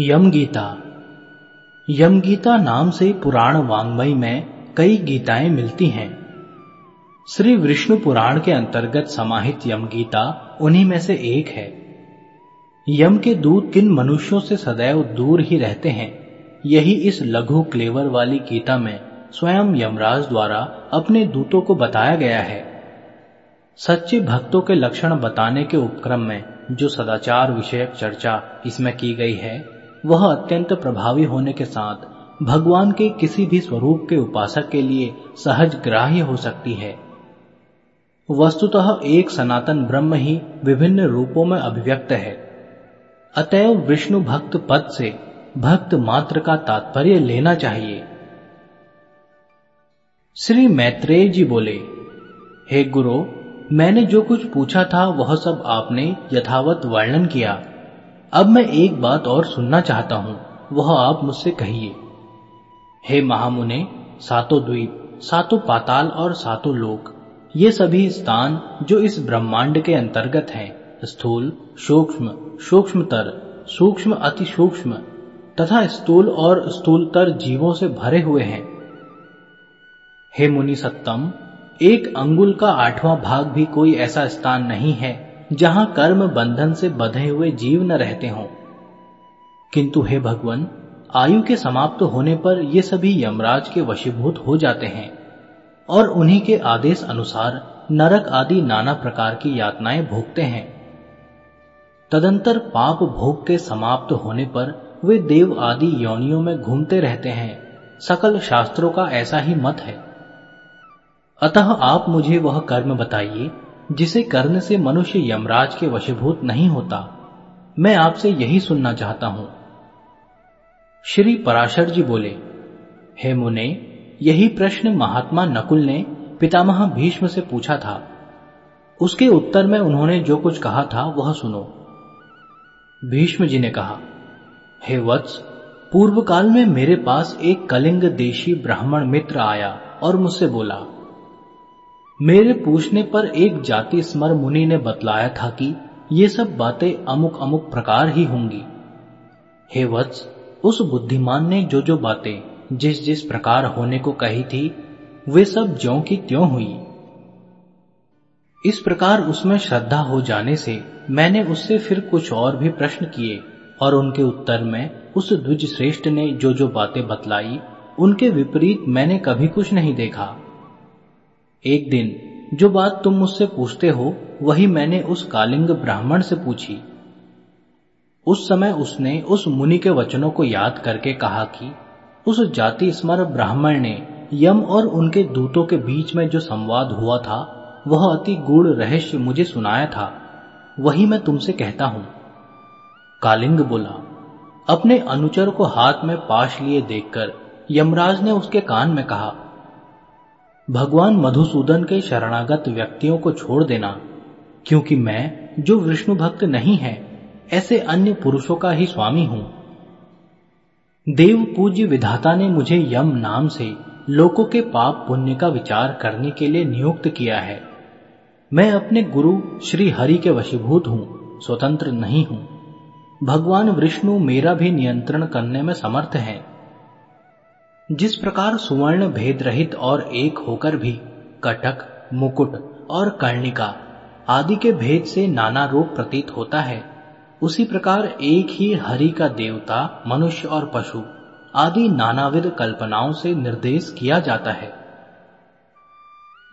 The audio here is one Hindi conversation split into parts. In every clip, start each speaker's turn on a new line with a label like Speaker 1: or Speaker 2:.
Speaker 1: यम गीता यम गीता नाम से पुराण वांग्मय में कई गीताएँ मिलती हैं। श्री विष्णु पुराण के अंतर्गत समाहित यम गीता उन्हीं में से एक है। यम के दूत किन मनुष्यों से सदैव दूर ही रहते हैं, यही इस लघु क्लेवर वाली गीता में स्वयं यमराज द्वारा अपने दूतों को बताया गया है। सच्चे भक्तों के लक्षण बताने के उपक्रम में जो सदाचार विषयक चर्चा इसमें की गई है वह अत्यंत प्रभावी होने के साथ भगवान के किसी भी स्वरूप के उपासक के लिए सहज ग्राह्य हो सकती है। वस्तुतः एक सनातन ब्रह्म ही विभिन्न रूपों में अभिव्यक्त है। अतएव विष्णु भक्त पद से भक्त मात्र का तात्पर्य लेना चाहिए। श्री मैत्रेय जी बोले, हे गुरु, मैंने जो कुछ पूछा था वह सब आपने यथावत वर्णन किया। अब मैं एक बात और सुनना चाहता हूँ, वह आप मुझसे कहिए। हे महामुने, सातों द्वीप, सातों पाताल और सातों लोक, ये सभी स्थान जो इस ब्रह्मांड के अंतर्गत हैं, स्थूल, सूक्ष्म, सूक्ष्मतर, सूक्ष्म अति सूक्ष्म, तथा स्थूल और स्थूलतर जीवों से भरे हुए हैं। हे मुनि सत्तम एक अंगुल का आठवां भाग भी कोई ऐसा स्थान नहीं है जहाँ कर्म बंधन से बंधे हुए जीव न रहते हों। किंतु हे भगवान, आयु के समाप्त होने पर ये सभी यमराज के वशीभूत हो जाते हैं, और उन्हीं के आदेश अनुसार नरक आदि नाना प्रकार की यातनाएँ भोगते हैं। तदंतर पाप भोग के समाप्त होने पर वे देव आदि योनियों में घूमते रहते हैं। सकल शास्त्रों का ऐसा ही मत है। अतः आप मुझे वह कर्म बताइए जिसे करने से मनुष्य यमराज के वशीभूत नहीं होता, मैं आपसे यही सुनना चाहता हूँ। श्री पराशर जी बोले, हे मुने, यही प्रश्न महात्मा नकुल ने पितामह भीष्म से पूछा था। उसके उत्तर में उन्होंने जो कुछ कहा था, वह सुनो। भीष्म जी ने कहा, हे वत्स पूर्व काल में मेरे पास एक कलिंग देशी ब्राह्मण मित्र आया और मुझसे बोला मेरे पूछने पर एक जाति स्मर मुनि ने बतलाया था कि ये सब बातें अमुक अमुक प्रकार ही होंगी। हे वत्स, उस बुद्धिमान ने जो जो बातें जिस जिस प्रकार होने को कही थी, वे सब ज्यो की त्यों हुई। इस प्रकार उसमें श्रद्धा हो जाने से मैंने उससे फिर कुछ और भी प्रश्न किए और उनके उत्तर में उस द्विज श्रेष्ठ ने जो जो बातें बतलाई, उनके विपरीत मैंने कभी कुछ नहीं देखा। एक दिन जो बात तुम मुझसे पूछते हो, वही मैंने उस कालिंग ब्राह्मण से पूछी। उस समय उसने उस मुनि के वचनों को याद करके कहा कि उस जाति स्मर ब्राह्मण ने यम और उनके दूतों के बीच में जो संवाद हुआ था, वह अति गूढ़ रहस्य मुझे सुनाया था। वही मैं तुमसे कहता हूँ। कालिंग बोला, अपने अनुचर को हाथ में पाश लिए देखकर यमराज ने उसके कान में कहा भगवान मधुसूदन के शरणागत व्यक्तियों को छोड़ देना, क्योंकि मैं, जो विष्णु भक्त नहीं है, ऐसे अन्य पुरुषों का ही स्वामी हूँ। देव पूज्य विधाता ने मुझे यम नाम से लोगों के पाप पुण्य का विचार करने के लिए नियुक्त किया है। मैं अपने गुरु श्री हरि के वशीभूत हूँ, स्वतंत्र नहीं हूँ। भगवान विष्णु मेरा भी नियंत्रण करने में समर्थ है। जिस प्रकार सुवर्ण भेद रहित और एक होकर भी कटक, मुकुट और कर्णिका आदि के भेद से नाना रूप प्रतीत होता है, उसी प्रकार एक ही हरि का देवता, मनुष्य और पशु आदि नानाविध कल्पनाओं से निर्देश किया जाता है।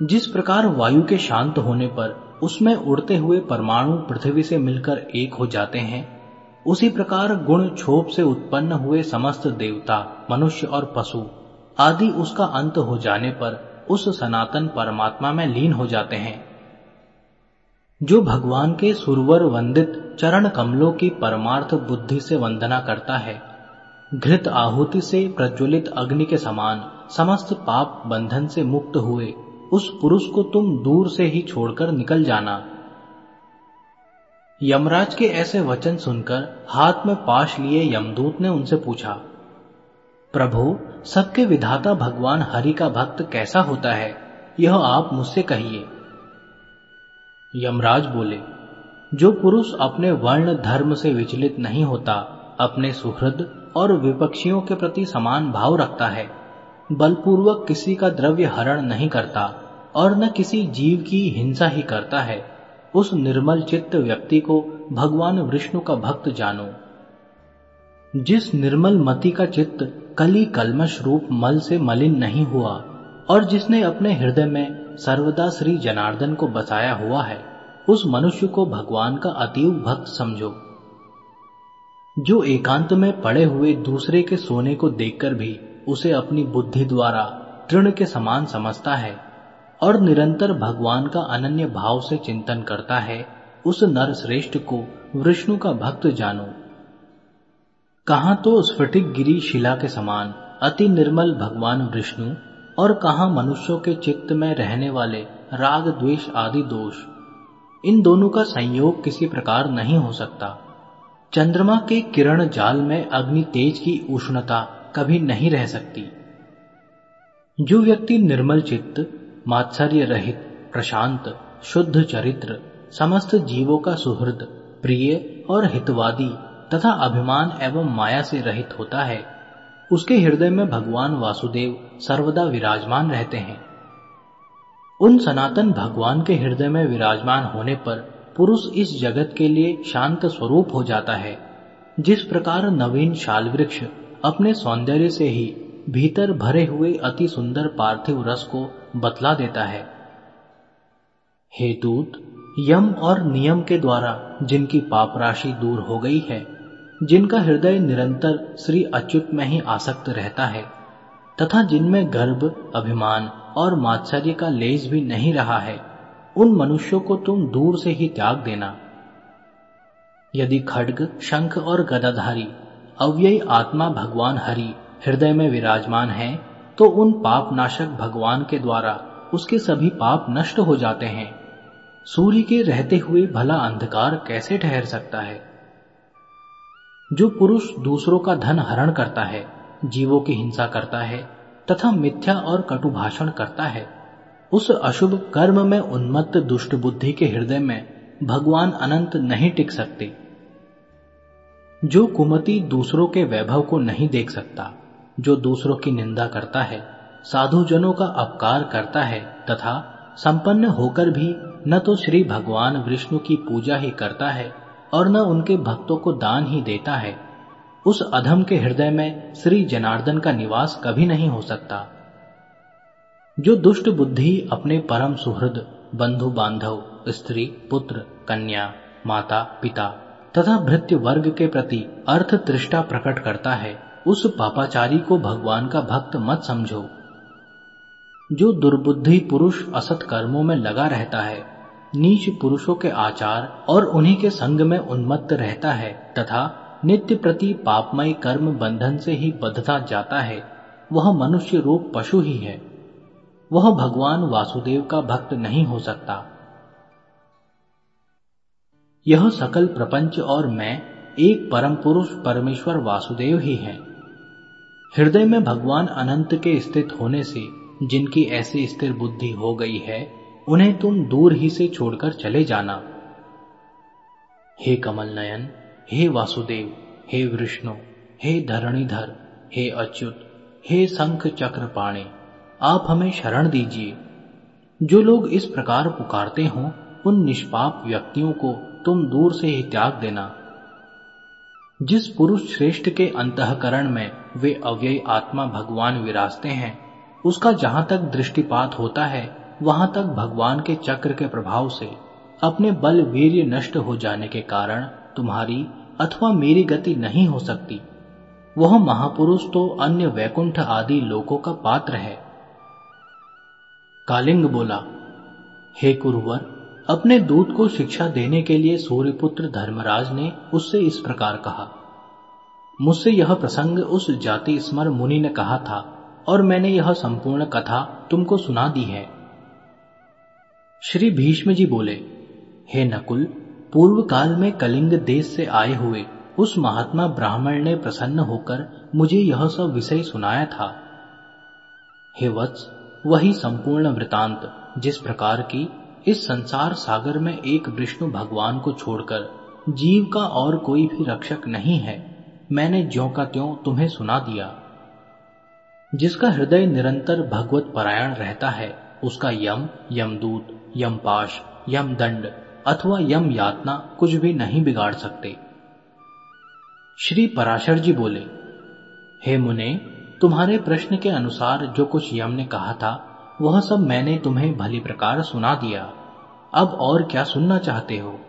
Speaker 1: जिस प्रकार वायु के शांत होने पर उसमें उड़ते हुए परमाणु पृथ्वी से मिलकर एक हो जाते हैं उसी प्रकार गुण क्षोभ से उत्पन्न हुए समस्त देवता, मनुष्य और पशु आदि उसका अंत हो जाने पर उस सनातन परमात्मा में लीन हो जाते हैं। जो भगवान के सुरवर वंदित चरण कमलों की परमार्थ बुद्धि से वंदना करता है, घृत आहुति से प्रज्वलित अग्नि के समान समस्त पाप बंधन से मुक्त हुए, उस पुरुष को तुम दूर से ही छोड़कर निकल जाना। यमराज के ऐसे वचन सुनकर हाथ में पाश लिए यमदूत ने उनसे पूछा, प्रभु, सबके विधाता भगवान हरि का भक्त कैसा होता है? यह आप मुझसे कहिए. यमराज बोले, जो पुरुष अपने वर्ण धर्म से विचलित नहीं होता, अपने सुहृद और विपक्षियों के प्रति समान भाव रखता है। बलपूर्वक किसी का द्रव्य हरण नहीं करता और न किसी जीव की हिंसा ही करता है। उस निर्मल चित्त व्यक्ति को भगवान विष्णु का भक्त जानो। जिस निर्मल मति का चित्त कली कलमश रूप मल से मलिन नहीं हुआ, और जिसने अपने हृदय में सर्वदा श्री जनार्दन को बसाया हुआ है, उस मनुष्य को भगवान का अतीव भक्त समझो। जो एकांत में पड़े हुए दूसरे के सोने को देखकर भी उसे अपनी बुद्धि द्वारा तृण के समान समझता है और निरंतर भगवान का अनन्य भाव से चिंतन करता है, उस नर श्रेष्ठ को, विष्णु का भक्त जानो। कहा तो स्फटिक गिरी शिला के समान, अति निर्मल भगवान विष्णु, और कहा मनुष्यों के चित्त में रहने वाले राग, द्वेष आदि दोष। इन दोनों का संयोग किसी प्रकार नहीं हो सकता। चंद्रमा के किरण जाल में अग्नि तेज की उष्णता कभी नहीं रह सकती। जो व्यक्ति निर्मल चित्त मात्सर्य रहित प्रशांत, शुद्ध चरित्र, समस्त जीवों का सुहृद, प्रिय और हितवादी तथा अभिमान एवं माया से रहित होता है। उसके हृदय में भगवान वासुदेव सर्वदा विराजमान रहते हैं। उन सनातन भगवान के हृदय में विराजमान होने पर पुरुष इस जगत के लिए शांत स्वरूप हो जाता है। जिस प्रकार नवीन शाल वृक्ष अपने सौंदर्य से ही भीतर भरे हुए अति सुंदर पार्थिव रस को बतला देता है। हे दूत, यम और नियम के द्वारा जिनकी पाप राशि दूर हो गई है, जिनका हृदय निरंतर श्री अच्युत में ही आसक्त रहता है, तथा जिनमें गर्भ, अभिमान और मात्सर्य का लेज भी नहीं रहा है, उन मनुष्यों को तुम दूर से ही त्याग देना। यदि खड्ग, शंख और गदाधारी, अव्ययी आत्मा भगवान हरि हृदय में विराजमान है तो उन पाप नाशक भगवान के द्वारा उसके सभी पाप नष्ट हो जाते हैं। सूर्य के रहते हुए भला अंधकार कैसे ठहर सकता है? जो पुरुष दूसरों का धन हरण करता है, जीवों की हिंसा करता है, तथा मिथ्या और कटु भाषण करता है, उस अशुभ कर्म में उन्मत्त दुष्ट बुद्धि के हृदय में भगवान अनंत नहीं टिक सकते। जो कुमति दूसरों के वैभव को नहीं देख सकता। जो दूसरों की निंदा करता है, साधुजनों का अपकार करता है, तथा संपन्न होकर भी न तो श्री भगवान विष्णु की पूजा ही करता है और न उनके भक्तों को दान ही देता है। उस अधम के हृदय में श्री जनार्दन का निवास कभी नहीं हो सकता। जो दुष्ट बुद्धि अपने परम सुहृद बंधु बांधव स्त्री, पुत्र, कन्या, माता, पिता तथा भृत्य वर्ग के प्रति अर्थ तृष्टा प्रकट करता है उस पापाचारी को भगवान का भक्त मत समझो। जो दुर्बुद्धि पुरुष असत कर्मों में लगा रहता है, नीच पुरुषों के आचार और उन्हीं के संग में उन्मत्त रहता है, तथा नित्य प्रति पापमय कर्म बंधन से ही बद्धता जाता है, वह मनुष्य रूप पशु ही है। वह भगवान वासुदेव का भक्त नहीं हो सकता। यह सकल प्रपंच और मैं एक परम पुरुष परमेश्वर वासुदेव ही है। हृदय में भगवान अनंत के स्थित होने से जिनकी ऐसी स्थिर बुद्धि हो गई है, उन्हें तुम दूर ही से छोड़कर चले जाना। हे कमल नयन, हे वासुदेव, हे विष्णु, हे धरणीधर, हे अच्युत, हे शंख चक्र पाणी, आप हमें शरण दीजिए। जो लोग इस प्रकार पुकारते हों, उन निष्पाप व्यक्तियों को तुम दूर से ही त्याग देना। जिस पुरुष श्रेष्ठ के अंतकरण में वे अव्यय आत्मा भगवान विराजते हैं, उसका जहाँ तक दृष्टिपात होता है, वहाँ तक भगवान के चक्र के प्रभाव से अपने बल वीर्य नष्ट हो जाने के कारण तुम्हारी अथवा मेरी गति नहीं हो सकती। वह महापुरुष तो अन्य वैकुंठ आदि लोकों का पात्र है। कालिंग बोला, हे कुरुवर अपने दूत को शिक्षा देने के लिए सूर्यपुत्र धर्मराज ने उससे इस प्रकार कहा, मुझसे यह प्रसंग उस जाति स्मर मुनि ने कहा था और मैंने यह संपूर्ण कथा तुमको सुना दी है। श्री भीष्म जी बोले, हे नकुल पूर्व काल में कलिंग देश से आए हुए उस महात्मा ब्राह्मण ने प्रसन्न होकर मुझे यह सब विषय सुनाया था। हे वत्स, वही संपूर्ण वृतांत जिस प्रकार की इस संसार सागर में एक विष्णु भगवान को छोड़कर जीव का और कोई भी रक्षक नहीं है। मैंने ज्यो का त्यों तुम्हें सुना दिया। जिसका हृदय निरंतर भगवत परायण रहता है, उसका यम, यमदूत, यमपाश, यमदंड अथवा यम यातना कुछ भी नहीं बिगाड़ सकते। श्री पराशर जी बोले, हे मुने, तुम्हारे प्रश्न के अनुसार जो कुछ यम ने कहा था, वह सब मैंने तुम्हें भली प्रकार सुना दिया। अब और क्या सुनना चाहते हो?